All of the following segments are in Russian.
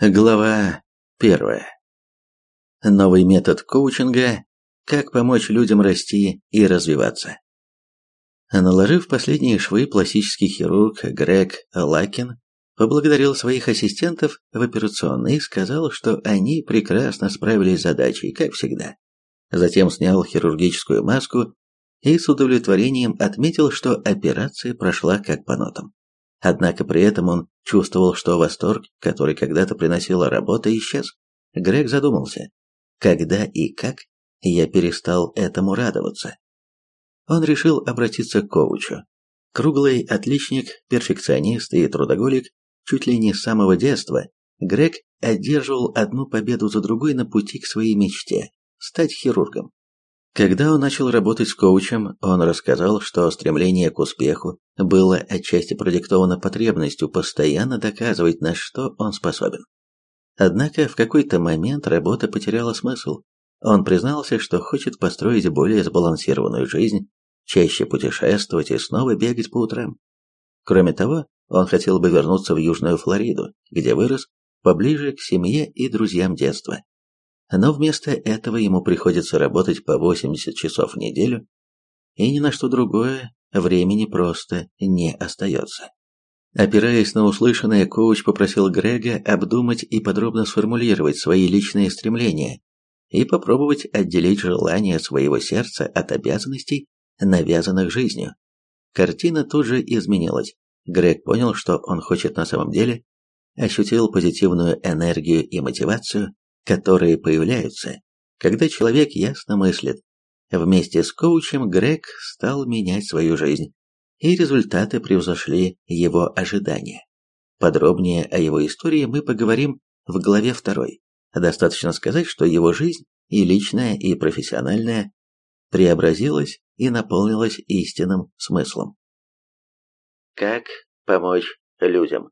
Глава первая. Новый метод коучинга «Как помочь людям расти и развиваться». Наложив последние швы, пластический хирург Грег Лакин поблагодарил своих ассистентов в операционной и сказал, что они прекрасно справились с задачей, как всегда. Затем снял хирургическую маску и с удовлетворением отметил, что операция прошла как по нотам. Однако при этом он чувствовал, что восторг, который когда-то приносила работа, исчез. Грег задумался, когда и как я перестал этому радоваться. Он решил обратиться к коучу. Круглый отличник, перфекционист и трудоголик, чуть ли не с самого детства, Грег одерживал одну победу за другой на пути к своей мечте – стать хирургом. Когда он начал работать с коучем, он рассказал, что стремление к успеху было отчасти продиктовано потребностью постоянно доказывать, на что он способен. Однако в какой-то момент работа потеряла смысл. Он признался, что хочет построить более сбалансированную жизнь, чаще путешествовать и снова бегать по утрам. Кроме того, он хотел бы вернуться в Южную Флориду, где вырос, поближе к семье и друзьям детства но вместо этого ему приходится работать по 80 часов в неделю, и ни на что другое времени просто не остается. Опираясь на услышанное, коуч попросил Грега обдумать и подробно сформулировать свои личные стремления и попробовать отделить желания своего сердца от обязанностей, навязанных жизнью. Картина тут же изменилась. Грег понял, что он хочет на самом деле, ощутил позитивную энергию и мотивацию, которые появляются, когда человек ясно мыслит. Вместе с коучем Грег стал менять свою жизнь, и результаты превзошли его ожидания. Подробнее о его истории мы поговорим в главе 2. Достаточно сказать, что его жизнь, и личная, и профессиональная, преобразилась и наполнилась истинным смыслом. Как помочь людям?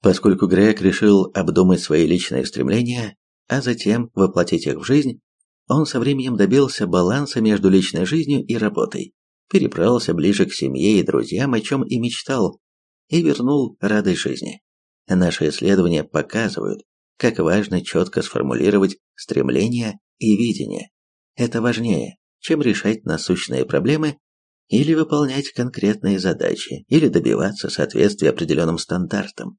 Поскольку Грег решил обдумать свои личные стремления, а затем воплотить их в жизнь, он со временем добился баланса между личной жизнью и работой, перебрался ближе к семье и друзьям, о чем и мечтал, и вернул радость жизни. Наши исследования показывают, как важно четко сформулировать стремления и видение. Это важнее, чем решать насущные проблемы или выполнять конкретные задачи, или добиваться соответствия определенным стандартам.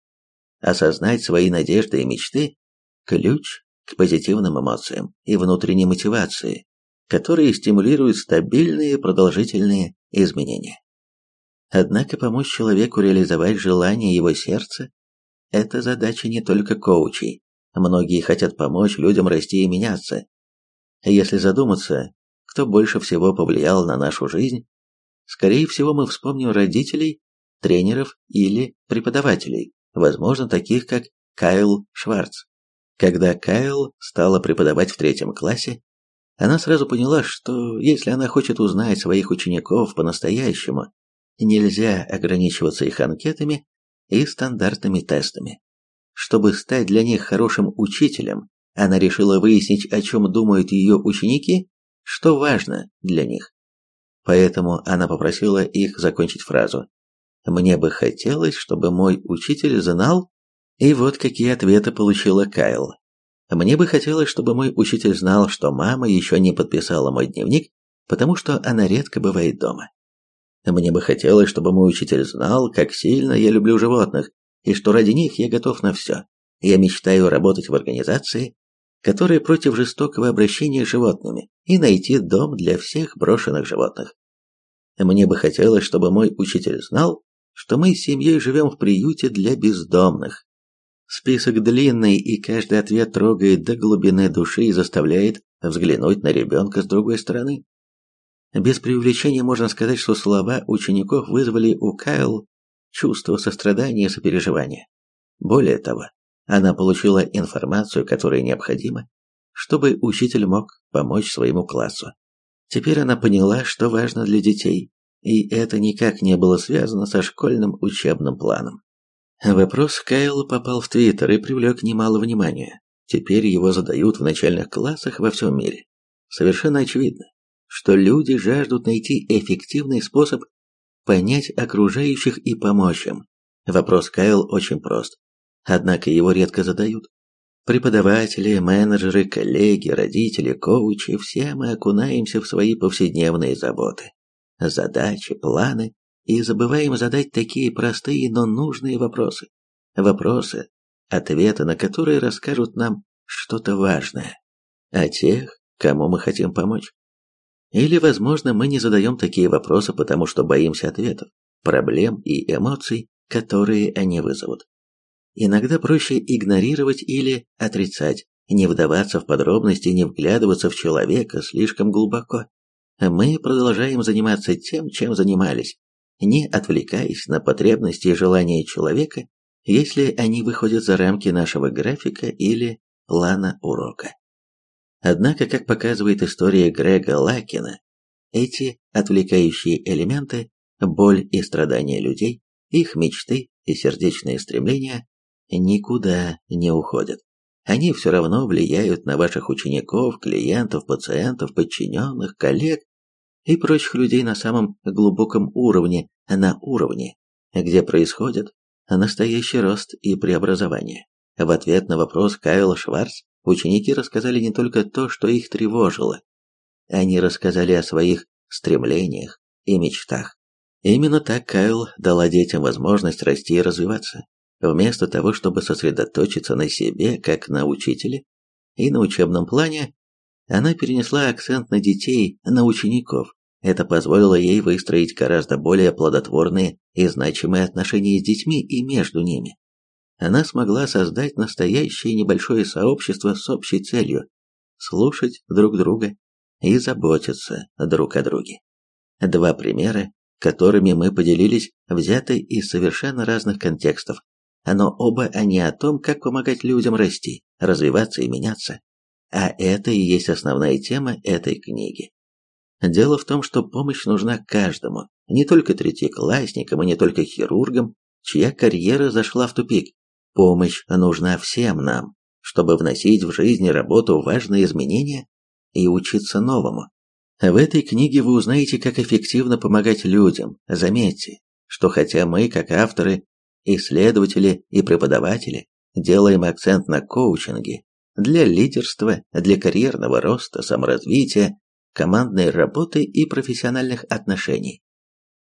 Осознать свои надежды и мечты – ключ к позитивным эмоциям и внутренней мотивации, которые стимулируют стабильные продолжительные изменения. Однако помочь человеку реализовать желание его сердца – это задача не только коучей. Многие хотят помочь людям расти и меняться. Если задуматься, кто больше всего повлиял на нашу жизнь, скорее всего мы вспомним родителей, тренеров или преподавателей, возможно, таких как Кайл Шварц. Когда Кайл стала преподавать в третьем классе, она сразу поняла, что если она хочет узнать своих учеников по-настоящему, нельзя ограничиваться их анкетами и стандартными тестами. Чтобы стать для них хорошим учителем, она решила выяснить, о чем думают ее ученики, что важно для них. Поэтому она попросила их закончить фразу «Мне бы хотелось, чтобы мой учитель знал, и вот какие ответы получила Кайл. Мне бы хотелось, чтобы мой учитель знал, что мама еще не подписала мой дневник, потому что она редко бывает дома. Мне бы хотелось, чтобы мой учитель знал, как сильно я люблю животных, и что ради них я готов на все. Я мечтаю работать в организации, которая против жестокого обращения с животными, и найти дом для всех брошенных животных. Мне бы хотелось, чтобы мой учитель знал, что мы с семьей живем в приюте для бездомных, Список длинный, и каждый ответ трогает до глубины души и заставляет взглянуть на ребенка с другой стороны. Без преувеличения можно сказать, что слова учеников вызвали у Кайл чувство сострадания и сопереживания. Более того, она получила информацию, которая необходима, чтобы учитель мог помочь своему классу. Теперь она поняла, что важно для детей, и это никак не было связано со школьным учебным планом. Вопрос Кайла попал в Твиттер и привлек немало внимания. Теперь его задают в начальных классах во всем мире. Совершенно очевидно, что люди жаждут найти эффективный способ понять окружающих и помочь им. Вопрос Кайл очень прост, однако его редко задают. Преподаватели, менеджеры, коллеги, родители, коучи – все мы окунаемся в свои повседневные заботы, задачи, планы и забываем задать такие простые, но нужные вопросы. Вопросы, ответы на которые расскажут нам что-то важное о тех, кому мы хотим помочь. Или, возможно, мы не задаем такие вопросы, потому что боимся ответов, проблем и эмоций, которые они вызовут. Иногда проще игнорировать или отрицать, не вдаваться в подробности, не вглядываться в человека слишком глубоко. Мы продолжаем заниматься тем, чем занимались, не отвлекаясь на потребности и желания человека, если они выходят за рамки нашего графика или плана урока. Однако, как показывает история Грега Лакина, эти отвлекающие элементы, боль и страдания людей, их мечты и сердечные стремления никуда не уходят. Они все равно влияют на ваших учеников, клиентов, пациентов, подчиненных, коллег и прочих людей на самом глубоком уровне, на уровне, где происходит настоящий рост и преобразование. В ответ на вопрос Кайла Шварц ученики рассказали не только то, что их тревожило. Они рассказали о своих стремлениях и мечтах. Именно так Кайл дала детям возможность расти и развиваться. Вместо того, чтобы сосредоточиться на себе, как на учителе, и на учебном плане, она перенесла акцент на детей, на учеников. Это позволило ей выстроить гораздо более плодотворные и значимые отношения с детьми и между ними. Она смогла создать настоящее небольшое сообщество с общей целью – слушать друг друга и заботиться друг о друге. Два примера, которыми мы поделились, взяты из совершенно разных контекстов, но оба они о том, как помогать людям расти, развиваться и меняться. А это и есть основная тема этой книги. Дело в том, что помощь нужна каждому, не только третьеклассникам и не только хирургам, чья карьера зашла в тупик. Помощь нужна всем нам, чтобы вносить в жизнь работу важные изменения и учиться новому. В этой книге вы узнаете, как эффективно помогать людям. Заметьте, что хотя мы, как авторы, исследователи и преподаватели делаем акцент на коучинге для лидерства, для карьерного роста, саморазвития, командной работы и профессиональных отношений.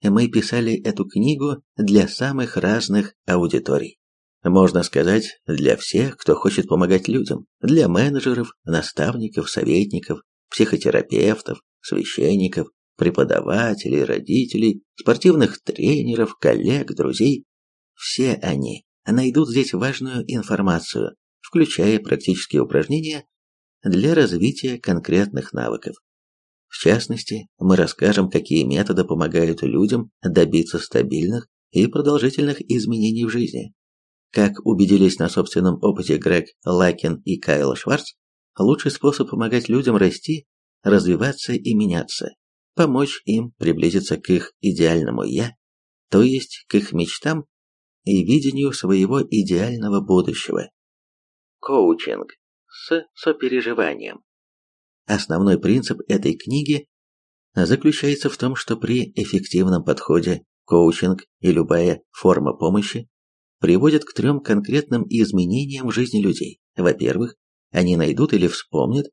Мы писали эту книгу для самых разных аудиторий. Можно сказать, для всех, кто хочет помогать людям, для менеджеров, наставников, советников, психотерапевтов, священников, преподавателей, родителей, спортивных тренеров, коллег, друзей, все они найдут здесь важную информацию, включая практические упражнения для развития конкретных навыков. В частности, мы расскажем, какие методы помогают людям добиться стабильных и продолжительных изменений в жизни. Как убедились на собственном опыте Грег Лакин и Кайл Шварц, лучший способ помогать людям расти, развиваться и меняться, помочь им приблизиться к их идеальному «я», то есть к их мечтам и видению своего идеального будущего. Коучинг с сопереживанием. Основной принцип этой книги заключается в том, что при эффективном подходе коучинг и любая форма помощи приводят к трем конкретным изменениям в жизни людей. Во-первых, они найдут или вспомнят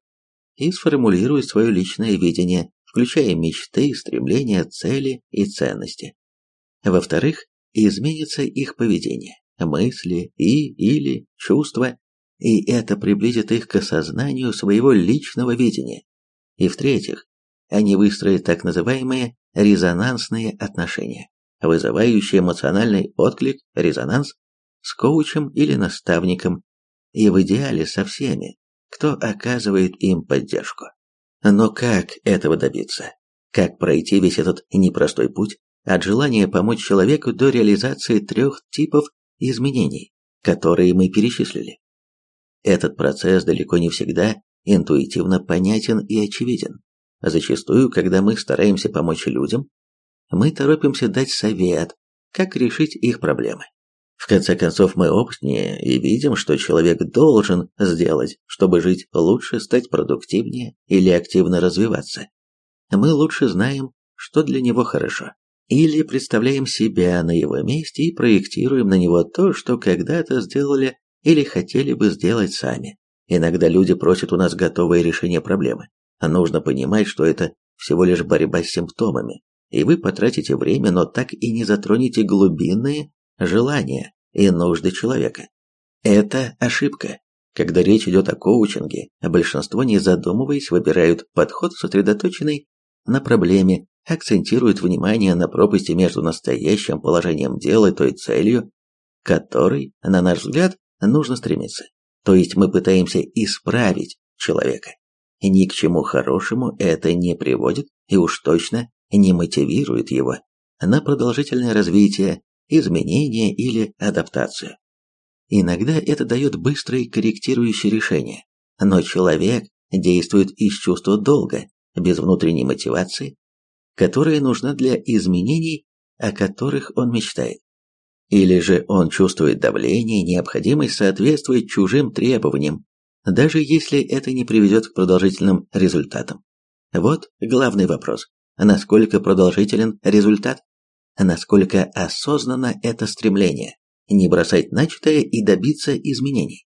и сформулируют свое личное видение, включая мечты, стремления, цели и ценности. Во-вторых, изменится их поведение, мысли и или чувства, и это приблизит их к осознанию своего личного видения. И в-третьих, они выстроят так называемые резонансные отношения, вызывающие эмоциональный отклик, резонанс, с коучем или наставником, и в идеале со всеми, кто оказывает им поддержку. Но как этого добиться? Как пройти весь этот непростой путь? от желания помочь человеку до реализации трех типов изменений, которые мы перечислили. Этот процесс далеко не всегда интуитивно понятен и очевиден. Зачастую, когда мы стараемся помочь людям, мы торопимся дать совет, как решить их проблемы. В конце концов, мы опытнее и видим, что человек должен сделать, чтобы жить лучше, стать продуктивнее или активно развиваться. Мы лучше знаем, что для него хорошо. Или представляем себя на его месте и проектируем на него то, что когда-то сделали или хотели бы сделать сами. Иногда люди просят у нас готовое решение проблемы. Нужно понимать, что это всего лишь борьба с симптомами, и вы потратите время, но так и не затронете глубинные желания и нужды человека. Это ошибка. Когда речь идет о коучинге, большинство, не задумываясь, выбирают подход, сосредоточенный на проблеме, акцентируют внимание на пропасти между настоящим положением дела и той целью, которой, на наш взгляд, нужно стремиться. То есть мы пытаемся исправить человека. Ни к чему хорошему это не приводит и уж точно не мотивирует его на продолжительное развитие, изменение или адаптацию. Иногда это дает быстрые корректирующие решения, но человек действует из чувства долга, без внутренней мотивации, которая нужна для изменений, о которых он мечтает. Или же он чувствует давление, необходимость соответствовать чужим требованиям, даже если это не приведет к продолжительным результатам. Вот главный вопрос. Насколько продолжителен результат? Насколько осознанно это стремление? Не бросать начатое и добиться изменений?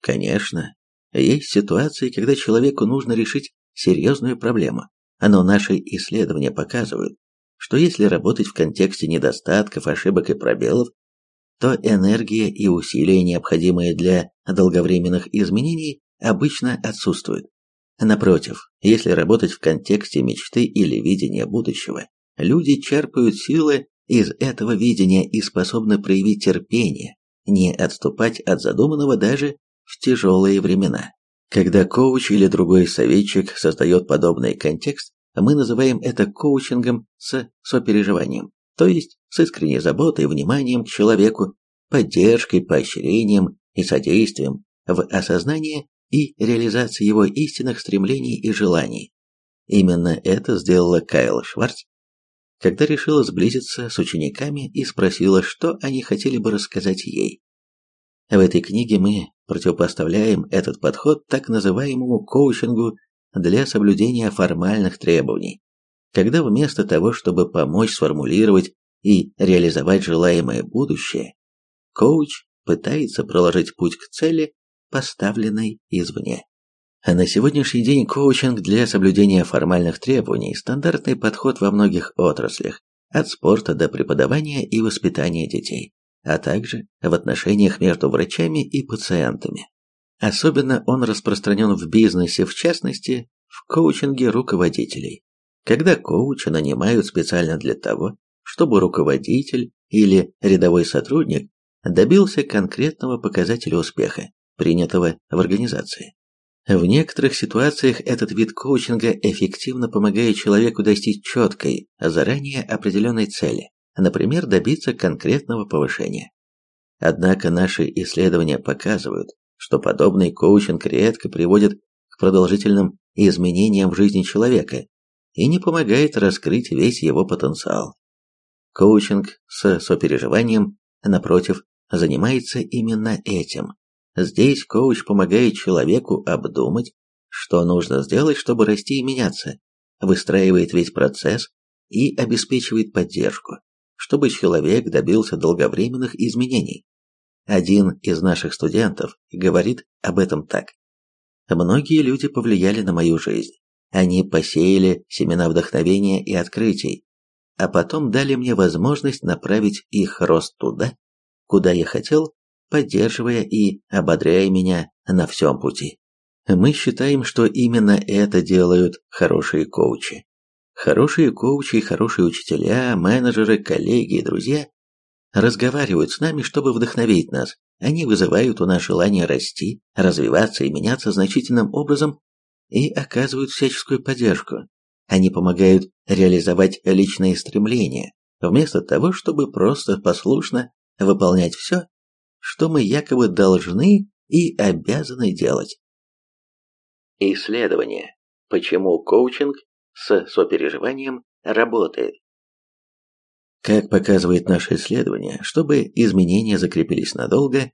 Конечно, есть ситуации, когда человеку нужно решить серьезную проблему, но наши исследования показывают, что если работать в контексте недостатков, ошибок и пробелов, то энергия и усилия, необходимые для долговременных изменений, обычно отсутствуют. Напротив, если работать в контексте мечты или видения будущего, люди черпают силы из этого видения и способны проявить терпение, не отступать от задуманного даже в тяжелые времена. Когда коуч или другой советчик создает подобный контекст, мы называем это коучингом с сопереживанием, то есть с искренней заботой, вниманием к человеку, поддержкой, поощрением и содействием в осознании и реализации его истинных стремлений и желаний. Именно это сделала Кайла Шварц, когда решила сблизиться с учениками и спросила, что они хотели бы рассказать ей. В этой книге мы противопоставляем этот подход так называемому коучингу для соблюдения формальных требований, когда вместо того, чтобы помочь сформулировать и реализовать желаемое будущее, коуч пытается проложить путь к цели, поставленной извне. А на сегодняшний день коучинг для соблюдения формальных требований – стандартный подход во многих отраслях, от спорта до преподавания и воспитания детей, а также в отношениях между врачами и пациентами. Особенно он распространен в бизнесе, в частности, в коучинге руководителей. Когда коуча нанимают специально для того, чтобы руководитель или рядовой сотрудник добился конкретного показателя успеха, принятого в организации. В некоторых ситуациях этот вид коучинга эффективно помогает человеку достичь четкой, заранее определенной цели, например, добиться конкретного повышения. Однако наши исследования показывают, что подобный коучинг редко приводит к продолжительным изменениям в жизни человека и не помогает раскрыть весь его потенциал. Коучинг с сопереживанием, напротив, занимается именно этим. Здесь коуч помогает человеку обдумать, что нужно сделать, чтобы расти и меняться, выстраивает весь процесс и обеспечивает поддержку, чтобы человек добился долговременных изменений. Один из наших студентов говорит об этом так. Многие люди повлияли на мою жизнь. Они посеяли семена вдохновения и открытий, а потом дали мне возможность направить их рост туда, куда я хотел, поддерживая и ободряя меня на всем пути. Мы считаем, что именно это делают хорошие коучи. Хорошие коучи, хорошие учителя, менеджеры, коллеги и друзья разговаривают с нами, чтобы вдохновить нас. Они вызывают у нас желание расти, развиваться и меняться значительным образом и оказывают всяческую поддержку. Они помогают реализовать личные стремления, вместо того, чтобы просто послушно выполнять все, что мы якобы должны и обязаны делать. Исследование. Почему коучинг с сопереживанием работает? Как показывает наше исследование, чтобы изменения закрепились надолго,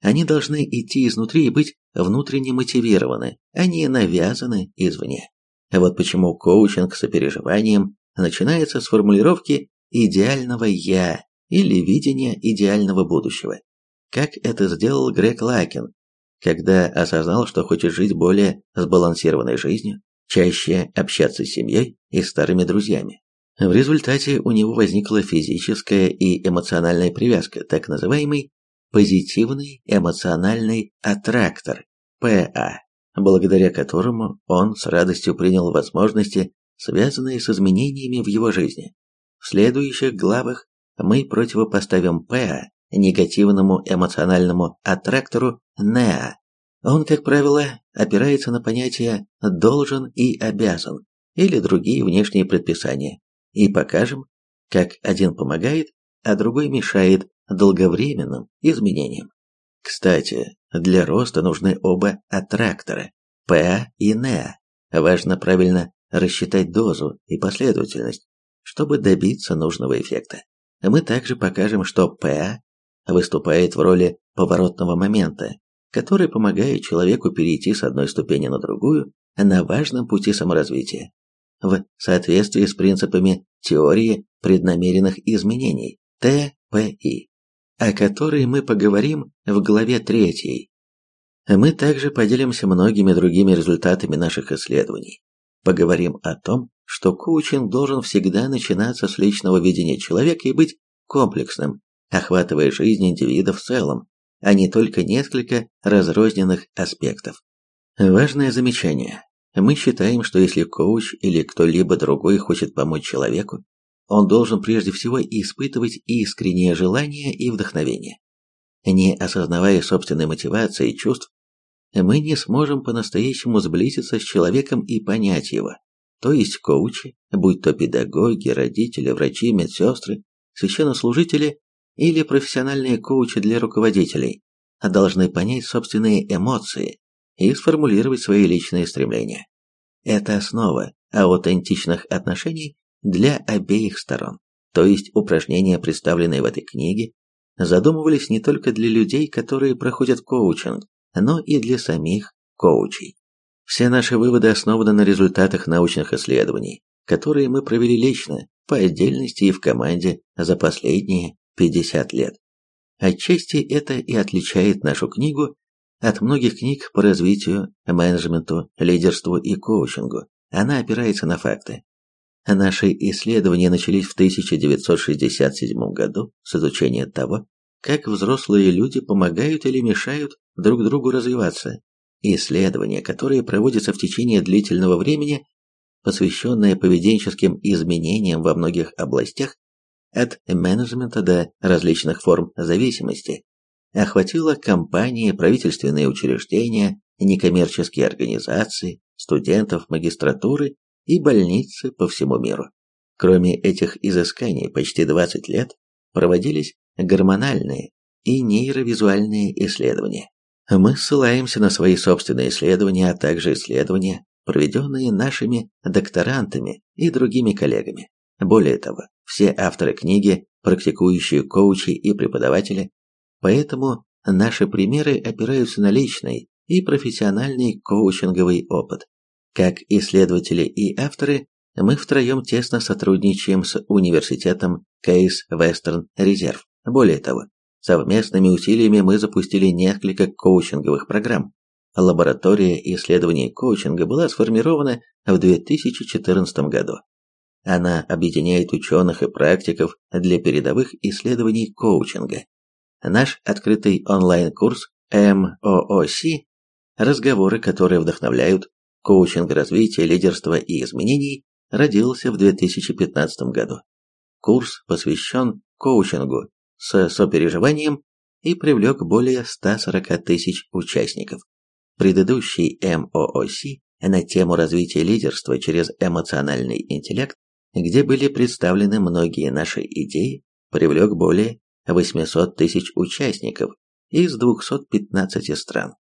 они должны идти изнутри и быть внутренне мотивированы, а не навязаны извне. Вот почему коучинг с сопереживанием начинается с формулировки идеального «я» или видения идеального будущего, как это сделал Грег Лакин, когда осознал, что хочет жить более сбалансированной жизнью, чаще общаться с семьей и старыми друзьями. В результате у него возникла физическая и эмоциональная привязка, так называемый позитивный эмоциональный аттрактор, ПА, благодаря которому он с радостью принял возможности, связанные с изменениями в его жизни. В следующих главах мы противопоставим ПА негативному эмоциональному аттрактору НЕА. Он, как правило, опирается на понятия «должен» и «обязан» или другие внешние предписания, и покажем, как один помогает, а другой мешает долговременным изменениям. Кстати, для роста нужны оба аттрактора – ПА и НЕА. Важно правильно рассчитать дозу и последовательность, чтобы добиться нужного эффекта. Мы также покажем, что ПА выступает в роли поворотного момента, который помогает человеку перейти с одной ступени на другую на важном пути саморазвития, в соответствии с принципами теории преднамеренных изменений ТПИ, о которой мы поговорим в главе 3. Мы также поделимся многими другими результатами наших исследований. Поговорим о том, что коучинг должен всегда начинаться с личного видения человека и быть комплексным, охватывая жизнь индивида в целом, а не только несколько разрозненных аспектов. Важное замечание. Мы считаем, что если коуч или кто-либо другой хочет помочь человеку, он должен прежде всего испытывать искреннее желание и вдохновение. Не осознавая собственной мотивации и чувств, мы не сможем по-настоящему сблизиться с человеком и понять его. То есть коучи, будь то педагоги, родители, врачи, медсестры, священнослужители или профессиональные коучи для руководителей должны понять собственные эмоции и сформулировать свои личные стремления. Это основа аутентичных отношений для обеих сторон. То есть упражнения, представленные в этой книге, задумывались не только для людей, которые проходят коучинг, но и для самих коучей. Все наши выводы основаны на результатах научных исследований, которые мы провели лично, по отдельности и в команде за последние 50 лет. Отчасти это и отличает нашу книгу от многих книг по развитию, менеджменту, лидерству и коучингу. Она опирается на факты. Наши исследования начались в 1967 году с изучения того, как взрослые люди помогают или мешают друг другу развиваться. Исследования, которые проводятся в течение длительного времени, посвященные поведенческим изменениям во многих областях, от менеджмента до различных форм зависимости, охватила компании, правительственные учреждения, некоммерческие организации, студентов магистратуры и больницы по всему миру. Кроме этих изысканий, почти 20 лет проводились гормональные и нейровизуальные исследования. Мы ссылаемся на свои собственные исследования, а также исследования, проведенные нашими докторантами и другими коллегами. Более того, все авторы книги – практикующие коучи и преподаватели, поэтому наши примеры опираются на личный и профессиональный коучинговый опыт. Как исследователи и авторы, мы втроем тесно сотрудничаем с университетом Кейс Вестерн Резерв. Более того, совместными усилиями мы запустили несколько коучинговых программ. Лаборатория исследований коучинга была сформирована в 2014 году. Она объединяет ученых и практиков для передовых исследований коучинга. Наш открытый онлайн-курс MOOC «Разговоры, которые вдохновляют. Коучинг развития, лидерства и изменений» родился в 2015 году. Курс посвящен коучингу с сопереживанием и привлек более 140 тысяч участников. Предыдущий MOOC на тему развития лидерства через эмоциональный интеллект где были представлены многие наши идеи, привлек более 800 тысяч участников из 215 стран.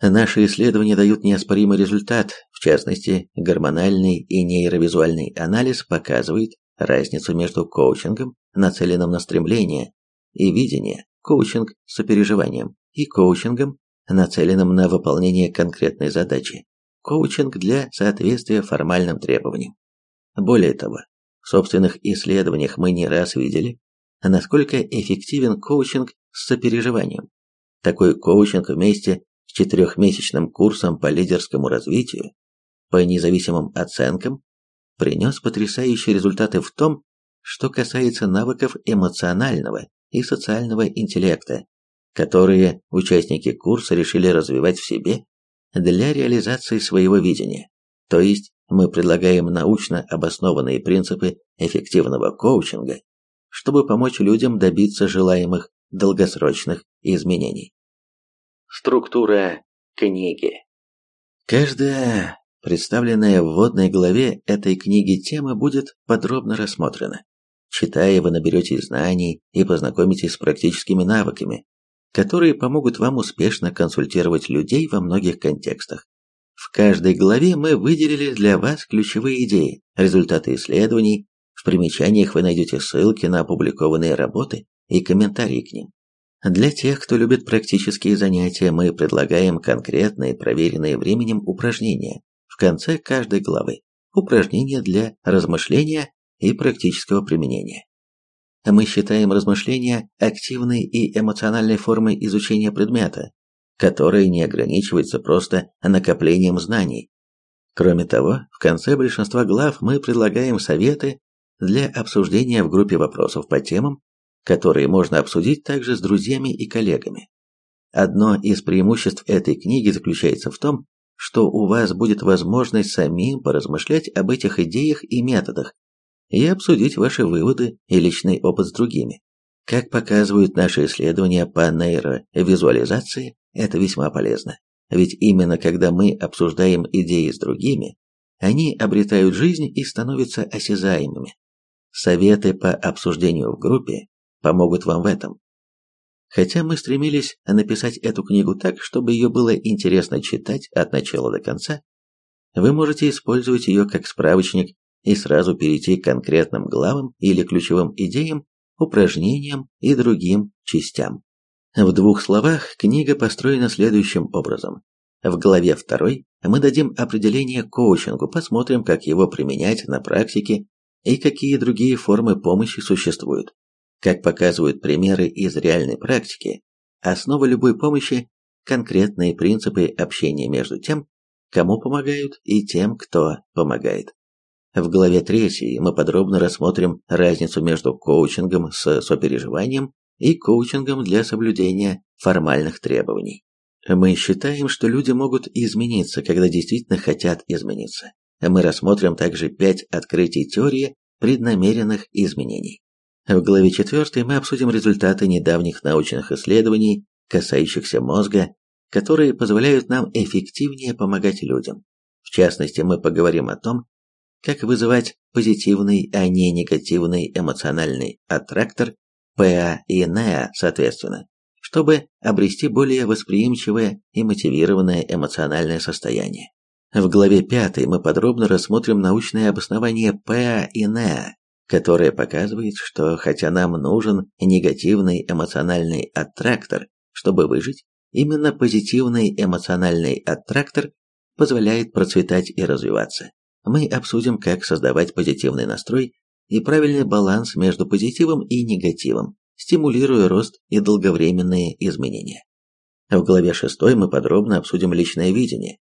Наши исследования дают неоспоримый результат, в частности, гормональный и нейровизуальный анализ показывает разницу между коучингом, нацеленным на стремление и видение, коучинг с сопереживанием, и коучингом, нацеленным на выполнение конкретной задачи, коучинг для соответствия формальным требованиям. Более того, в собственных исследованиях мы не раз видели, насколько эффективен коучинг с сопереживанием. Такой коучинг вместе с четырехмесячным курсом по лидерскому развитию, по независимым оценкам, принес потрясающие результаты в том, что касается навыков эмоционального и социального интеллекта, которые участники курса решили развивать в себе для реализации своего видения. То есть мы предлагаем научно обоснованные принципы эффективного коучинга, чтобы помочь людям добиться желаемых долгосрочных изменений. Структура книги Каждая представленная в вводной главе этой книги тема будет подробно рассмотрена. Читая, вы наберете знаний и познакомитесь с практическими навыками, которые помогут вам успешно консультировать людей во многих контекстах. В каждой главе мы выделили для вас ключевые идеи, результаты исследований, в примечаниях вы найдете ссылки на опубликованные работы и комментарии к ним. Для тех, кто любит практические занятия, мы предлагаем конкретные, проверенные временем упражнения в конце каждой главы. Упражнения для размышления и практического применения. Мы считаем размышления активной и эмоциональной формой изучения предмета, которая не ограничивается просто накоплением знаний. Кроме того, в конце большинства глав мы предлагаем советы для обсуждения в группе вопросов по темам, которые можно обсудить также с друзьями и коллегами. Одно из преимуществ этой книги заключается в том, что у вас будет возможность самим поразмышлять об этих идеях и методах и обсудить ваши выводы и личный опыт с другими. Как показывают наши исследования по нейровизуализации, это весьма полезно. Ведь именно когда мы обсуждаем идеи с другими, они обретают жизнь и становятся осязаемыми. Советы по обсуждению в группе помогут вам в этом. Хотя мы стремились написать эту книгу так, чтобы ее было интересно читать от начала до конца, вы можете использовать ее как справочник и сразу перейти к конкретным главам или ключевым идеям, упражнениям и другим частям. В двух словах книга построена следующим образом. В главе 2 мы дадим определение коучингу, посмотрим, как его применять на практике и какие другие формы помощи существуют. Как показывают примеры из реальной практики, основа любой помощи – конкретные принципы общения между тем, кому помогают, и тем, кто помогает. В главе 3 мы подробно рассмотрим разницу между коучингом с сопереживанием и коучингом для соблюдения формальных требований. Мы считаем, что люди могут измениться, когда действительно хотят измениться. Мы рассмотрим также пять открытий теории преднамеренных изменений. В главе 4 мы обсудим результаты недавних научных исследований, касающихся мозга, которые позволяют нам эффективнее помогать людям. В частности, мы поговорим о том, как вызывать позитивный, а не негативный эмоциональный аттрактор, ПА и НЕА, соответственно, чтобы обрести более восприимчивое и мотивированное эмоциональное состояние. В главе 5 мы подробно рассмотрим научное обоснование ПА и НЕА, которое показывает, что хотя нам нужен негативный эмоциональный аттрактор, чтобы выжить, именно позитивный эмоциональный аттрактор позволяет процветать и развиваться. Мы обсудим, как создавать позитивный настрой и правильный баланс между позитивом и негативом, стимулируя рост и долговременные изменения. В главе 6 мы подробно обсудим личное видение,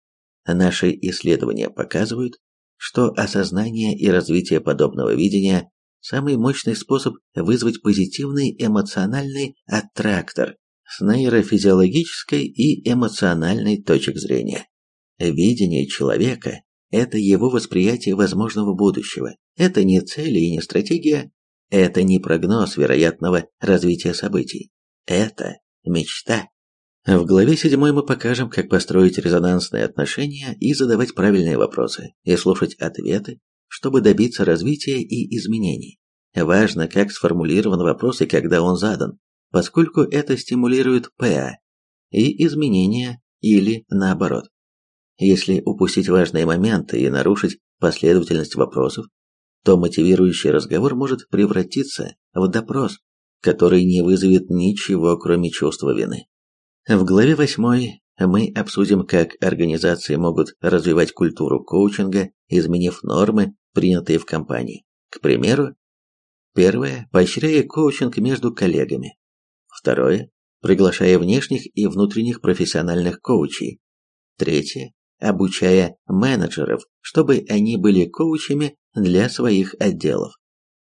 Наши исследования показывают, что осознание и развитие подобного видения – самый мощный способ вызвать позитивный эмоциональный аттрактор с нейрофизиологической и эмоциональной точек зрения. Видение человека – это его восприятие возможного будущего. Это не цели и не стратегия, это не прогноз вероятного развития событий. Это мечта. В главе 7 мы покажем, как построить резонансные отношения и задавать правильные вопросы, и слушать ответы, чтобы добиться развития и изменений. Важно, как сформулирован вопрос и когда он задан, поскольку это стимулирует ПА и изменения или наоборот. Если упустить важные моменты и нарушить последовательность вопросов, то мотивирующий разговор может превратиться в допрос, который не вызовет ничего, кроме чувства вины. В главе 8 мы обсудим, как организации могут развивать культуру коучинга, изменив нормы, принятые в компании. К примеру, первое – поощряя коучинг между коллегами. Второе – приглашая внешних и внутренних профессиональных коучей. Третье – обучая менеджеров, чтобы они были коучами для своих отделов.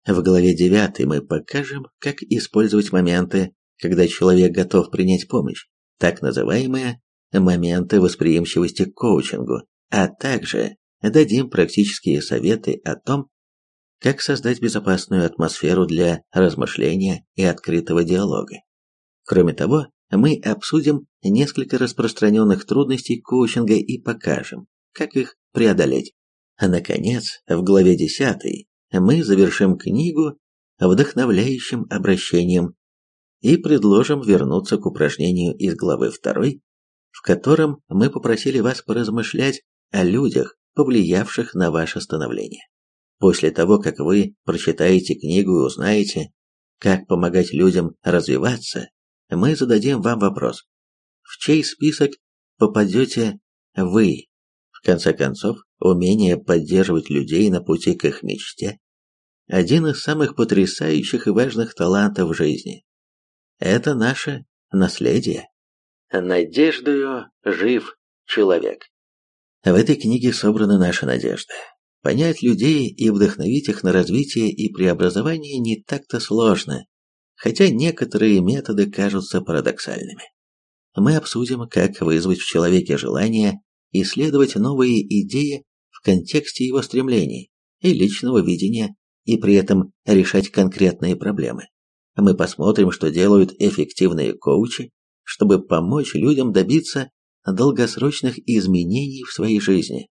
В главе 9 мы покажем, как использовать моменты, когда человек готов принять помощь, так называемые моменты восприимчивости к коучингу, а также дадим практические советы о том, как создать безопасную атмосферу для размышления и открытого диалога. Кроме того, мы обсудим несколько распространенных трудностей коучинга и покажем, как их преодолеть. А наконец, в главе 10 мы завершим книгу вдохновляющим обращением и предложим вернуться к упражнению из главы 2, в котором мы попросили вас поразмышлять о людях, повлиявших на ваше становление. После того, как вы прочитаете книгу и узнаете, как помогать людям развиваться, мы зададим вам вопрос, в чей список попадете вы? В конце концов, умение поддерживать людей на пути к их мечте – один из самых потрясающих и важных талантов жизни. Это наше наследие. Надеждою жив человек. В этой книге собраны наши надежды. Понять людей и вдохновить их на развитие и преобразование не так-то сложно, хотя некоторые методы кажутся парадоксальными. Мы обсудим, как вызвать в человеке желание исследовать новые идеи в контексте его стремлений и личного видения, и при этом решать конкретные проблемы. Мы посмотрим, что делают эффективные коучи, чтобы помочь людям добиться долгосрочных изменений в своей жизни.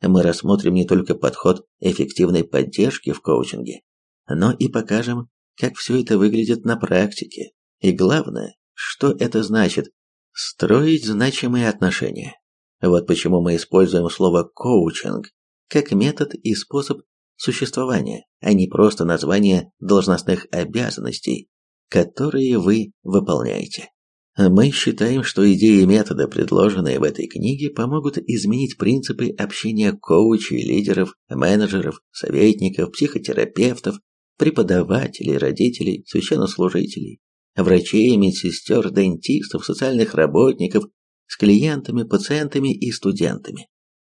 Мы рассмотрим не только подход эффективной поддержки в коучинге, но и покажем, как все это выглядит на практике. И главное, что это значит – строить значимые отношения. Вот почему мы используем слово «коучинг» как метод и способ существования, а не просто название должностных обязанностей, которые вы выполняете. Мы считаем, что идеи и методы, предложенные в этой книге, помогут изменить принципы общения коучей, лидеров, менеджеров, советников, психотерапевтов, преподавателей, родителей, священнослужителей, врачей, медсестер, дентистов, социальных работников, с клиентами, пациентами и студентами.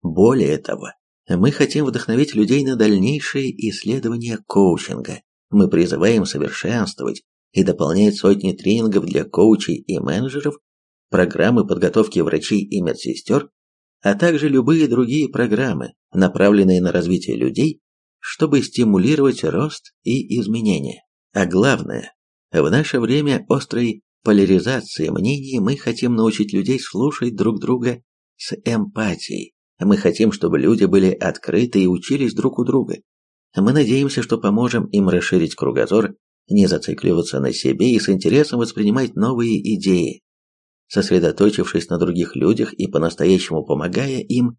Более того, мы хотим вдохновить людей на дальнейшие исследования коучинга. Мы призываем совершенствовать и дополняет сотни тренингов для коучей и менеджеров, программы подготовки врачей и медсестер, а также любые другие программы, направленные на развитие людей, чтобы стимулировать рост и изменения. А главное, в наше время острой поляризации мнений мы хотим научить людей слушать друг друга с эмпатией. Мы хотим, чтобы люди были открыты и учились друг у друга. Мы надеемся, что поможем им расширить кругозор не зацикливаться на себе и с интересом воспринимать новые идеи. Сосредоточившись на других людях и по-настоящему помогая им,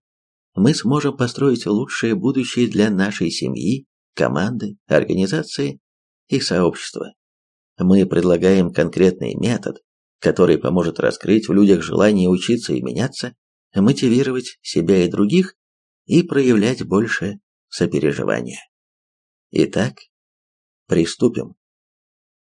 мы сможем построить лучшее будущее для нашей семьи, команды, организации и сообщества. Мы предлагаем конкретный метод, который поможет раскрыть в людях желание учиться и меняться, мотивировать себя и других и проявлять больше сопереживания. Итак, приступим.